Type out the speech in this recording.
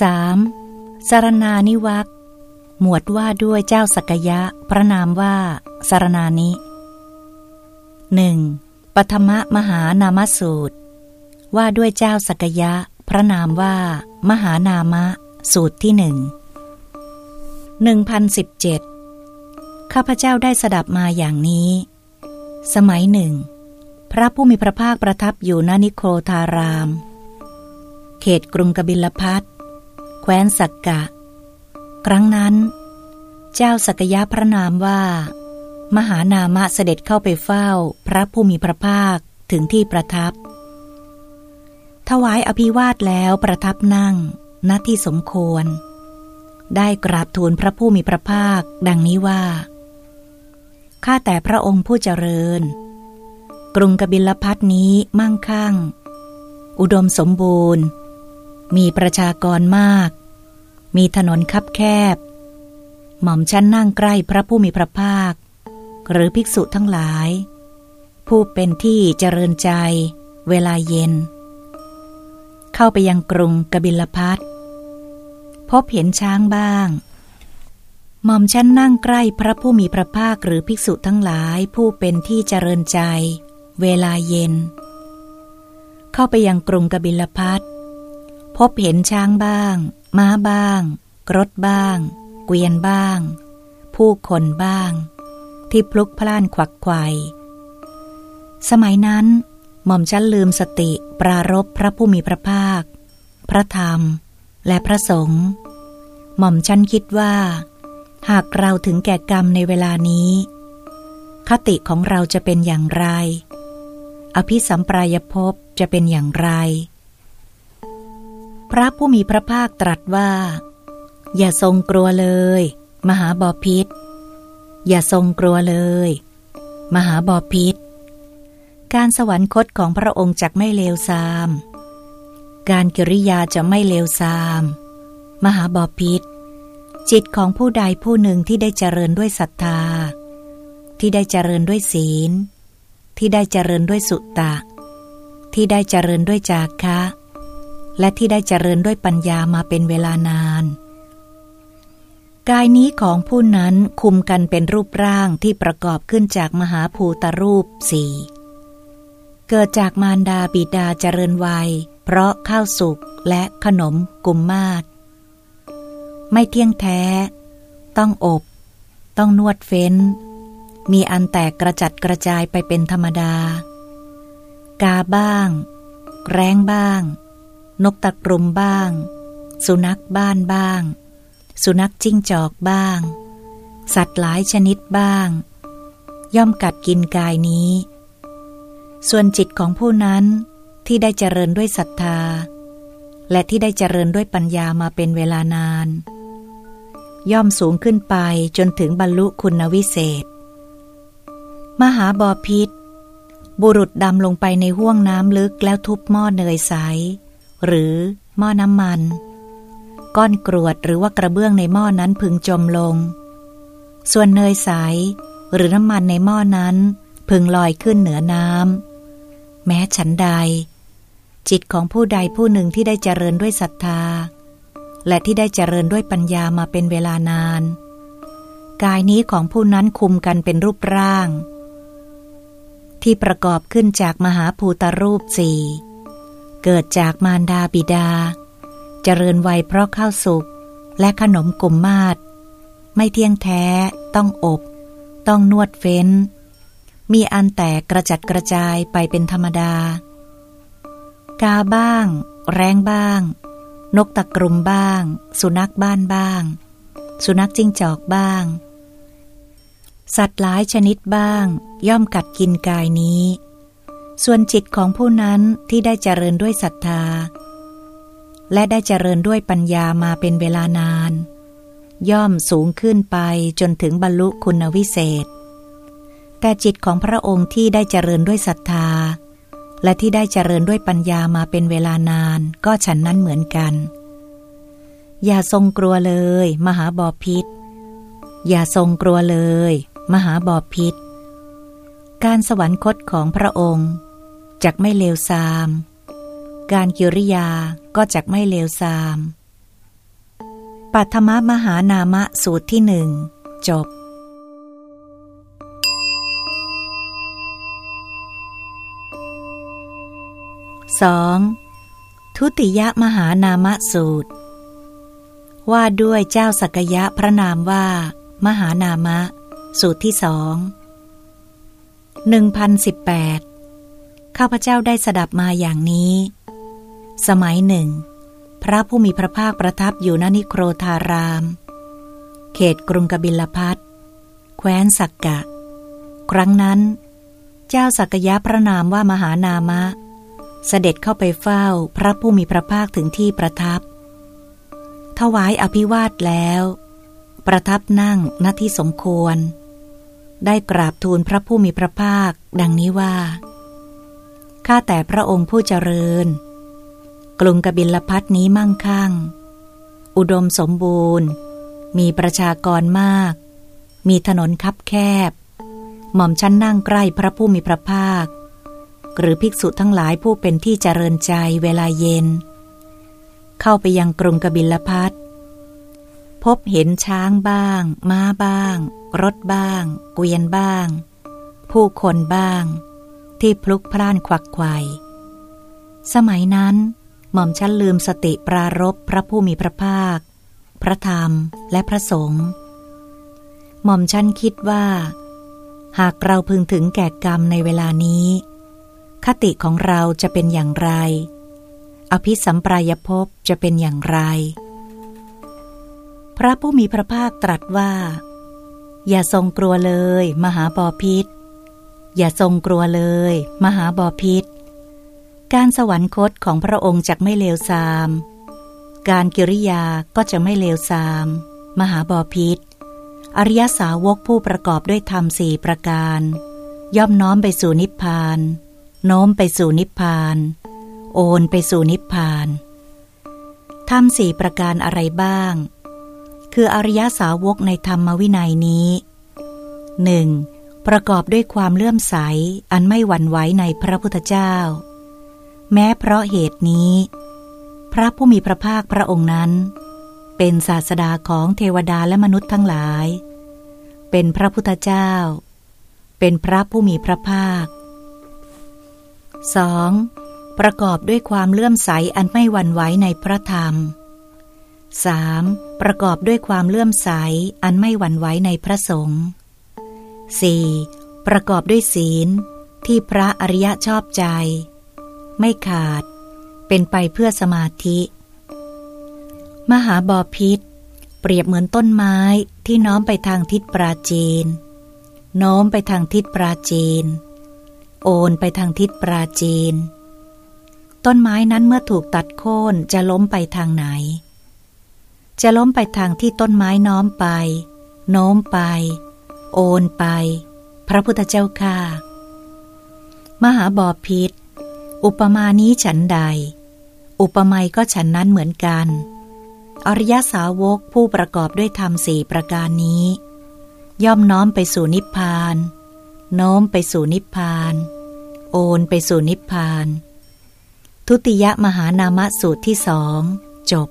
3. สารนานิวักหมวดว่าด้วยเจ้าสักยะ พระนามว่าสารนานิ 1. ปฐมมหานามสูตร ว่าด้วยเจ้าสักยะ พระนามว่า มหานามะ สูตรที่หนึ่งหนึ่งพันสิบเจ็ดข้าพเจ้าได้สดับมาอย่างนี้ สมัยหนึ่ง พระผู้มีพระภาคประทับอยู่ณนิโครธาราม เขตกรุงกบิลพัท แคว้นสักกะ ครั้งนั้น เจ้าสักยะพระนามว่า มหานามะเสด็จเข้าไปเฝ้าพระผู้มีพระภาคถึงที่ประทับ ถวายอภิวาทแล้วประทับนั่งณที่สมควร ได้กราบทูลพระผู้มีพระภาคดังนี้ว่า ข้าแต่พระองค์ผู้เจริญ กรุงกบิลพัทนี้มั่งคั่ง อุดมสมบูรณ์ มีประชากรมาก มีถนนคับแคบ หม่อมชั้นนั่งใกล้พระผู้มีพระภาค หรือภิกษุทั้งหลาย ผู้เป็นที่เจริญใจ เวลาเย็น เข้าไปยังกรุงกบิลพัทพบเห็นช้างบ้าง หม่อมชั้นนั่งใกล้พระผู้มีพระภาคหรือภิกษุทั้งหลายผู้เป็นที่เจริญใจ เวลาเย็น เข้าไปยังกรุงกบิลพัท พบเห็นช้างบ้าง ม้าบ้าง รถบ้าง เกวียนบ้าง ผู้คนบ้าง ที่พลุกพล่านขวักไขว่สมัยนั้น หม่อมชั้นลืมสติปรารบพระผู้มีพระภาค พระธรรม และพระสงฆ์หม่อมชั้นคิดว่า หากเราถึงแก่กรรมในเวลานี้ คติของเราจะเป็นอย่างไร อภิสัมปรายภพจะเป็นอย่างไร พระผู้มีพระภาคตรัสว่า อย่าทรงกลัวเลย มหาบอพิษ อย่าทรงกลัวเลย มหาบอพิษ การสวรรคตของพระองค์จักไม่เลวทราม การกิริยาจะไม่เลวทราม มหาบอพิษ จิตของผู้ใดผู้หนึ่งที่ได้เจริญด้วยศรัทธา ที่ได้เจริญด้วยศีล ที่ได้เจริญด้วยสุตตะ ที่ได้เจริญด้วยจาคะ และที่ได้เจริญด้วยปัญญามาเป็นเวลานาน กายนี้ของผู้นั้นคุมกันเป็นรูปร่างที่ประกอบขึ้นจากมหาภูตรูปสี่เกิดจากมารดาบิดาเจริญวัย เพราะข้าวสุกและขนมกุมมาศไม่เที่ยงแท้ ต้องอบ ต้องนวดเฟ้น มีอันแตกกระจัดกระจายไปเป็นธรรมดา กาบ้าง แร้งบ้าง นกตะกรุมบ้าง สุนัขบ้านบ้าง สุนัขจิ้งจอกบ้าง สัตว์หลายชนิดบ้าง ย่อมกัดกินกายนี้ ส่วนจิตของผู้นั้นที่ได้เจริญด้วยศรัทธา และที่ได้เจริญด้วยปัญญามาเป็นเวลานาน ย่อมสูงขึ้นไปจนถึงบรรลุคุณวิเศษ มหาบอพิษบุรุษดำลงไปในห้วงน้ำลึกแล้วทุบหม้อเนยใส หรือหม้อน้ำมัน ก้อนกรวดหรือว่ากระเบื้องในหม้อนั้นพึงจมลง ส่วนเนยใสหรือน้ำมันในหม้อนั้น พึงลอยขึ้นเหนือน้ำแม้ฉันใด จิตของผู้ใดผู้หนึ่งที่ได้เจริญด้วยศรัทธา และที่ได้เจริญด้วยปัญญามาเป็นเวลานาน กายนี้ของผู้นั้นคุมกันเป็นรูปร่าง ที่ประกอบขึ้นจากมหาภูตรูปสี่ เกิดจากมารดาบิดา เจริญวัยเพราะข้าวสุกและขนมกุมมาศไม่เที่ยงแท้ ต้องอบ ต้องนวดเฟ้น มีอันแตกกระจัดกระจายไปเป็นธรรมดา กาบ้าง แรงบ้าง นกตะกรุมบ้าง สุนัขบ้านบ้าง สุนัขจิ้งจอกบ้าง สัตว์หลายชนิดบ้าง ย่อมกัดกินกายนี้ ส่วนจิตของผู้นั้นที่ได้เจริญด้วยศรัทธา และได้เจริญด้วยปัญญามาเป็นเวลานาน ย่อมสูงขึ้นไปจนถึงบรรลุคุณวิเศษ แต่จิตของพระองค์ที่ได้เจริญด้วยศรัทธา และที่ได้เจริญด้วยปัญญามาเป็นเวลานาน ก็ฉันนั้นเหมือนกัน อย่าทรงกลัวเลย มหาบอพิษ อย่าทรงกลัวเลย มหาบอพิษ การสวรรคตของพระองค์จักไม่เลวทราม การกิริยาก็จักไม่เลวทราม ปัทมมหานามะสูตรที่หนึ่งจบ 2. ทุติยมหานามสูตร ว่าด้วยเจ้าสักยะพระนามว่า มหานามะ สูตรที่สอง หนึ่งพันสิบแปดข้าพเจ้าได้สดับมาอย่างนี้ สมัยหนึ่ง พระผู้มีพระภาคประทับอยู่ณนิโครธาราม เขตกรุงกบิลพัทแคว้นสักกะ ครั้งนั้น เจ้าสักยะพระนามว่ามหานามะ เสด็จเข้าไปเฝ้าพระผู้มีพระภาคถึงที่ประทับ ถวายอภิวาทแล้ว ประทับนั่งณที่สมควร ได้กราบทูลพระผู้มีพระภาค ดังนี้ว่า ข้าแต่พระองค์ผู้เจริญ กรุงกบิลพัทนี้มั่งคั่ง อุดมสมบูรณ์ มีประชากรมาก มีถนนคับแคบ หม่อมชั้นนั่งใกล้พระผู้มีพระภาค หรือภิกษุทั้งหลายผู้เป็นที่เจริญใจเวลาเย็น เข้าไปยังกรุงกบิลพัท พบเห็นช้างบ้าง ม้าบ้าง รถบ้าง เกวียนบ้าง ผู้คนบ้าง ที่พลุกพล่านควักไขว่สมัยนั้น หม่อมชั้นลืมสติปรารบพระผู้มีพระภาค พระธรรมและพระสงฆ์หม่อมชั้นคิดว่า หากเราพึงถึงแก่กรรมในเวลานี้ คติของเราจะเป็นอย่างไร อภิสัมปรายภพจะเป็นอย่างไร พระผู้มีพระภาคตรัสว่า อย่าทรงกลัวเลย มหาบอพิษ อย่าทรงกลัวเลย มหาบอพิษ การสวรรคตของพระองค์จะไม่เลวทราม การกิริยาก็จะไม่เลวทราม มหาบอพิษ อริยสาวกผู้ประกอบด้วยธรรมสี่ประการ ย่อมน้อมไปสู่นิพพาน โน้มไปสู่นิพพาน โอนไปสู่นิพพานทำสี่ประการอะไรบ้าง คืออริยสาวกในธรรมวินัยนี้หนึ่งประกอบด้วยความเลื่อมใส อันไม่หวั่นไหวในพระพุทธเจ้า แม้เพราะเหตุนี้ พระผู้มีพระภาคพระองค์นั้น เป็นศาสดาของเทวดาและมนุษย์ทั้งหลาย เป็นพระพุทธเจ้า เป็นพระผู้มีพระภาค 2. ประกอบด้วยความเลื่อมใสอันไม่หวั่นไหวในพระธรรม 3. ประกอบด้วยความเลื่อมใสอันไม่หวั่นไหวในพระสงฆ์ 4. ประกอบด้วยศีลที่พระอริยะชอบใจ ไม่ขาด เป็นไปเพื่อสมาธิ มหาบอพิษ เปรียบเหมือนต้นไม้ที่น้อมไปทางทิศปราจีน โน้มไปทางทิศปราจีน โอนไปทางทิศปราจีน ต้นไม้นั้นเมื่อถูกตัดโค่นจะล้มไปทางไหน จะล้มไปทางที่ต้นไม้น้อมไป โน้มไป โอนไป พระพุทธเจ้าค่ามหาบอพิษอุปมานี้ฉันใด อุปไมยก็ฉันนั้นเหมือนกัน อริยสาวกผู้ประกอบด้วยธรรมสี่ประการนี้ ย่อมน้อมไปสู่นิพพาน โน้มไปสู่นิพพาน โอนไปสู่นิพพาน ทุติยมหานามสูตรที่สองจบ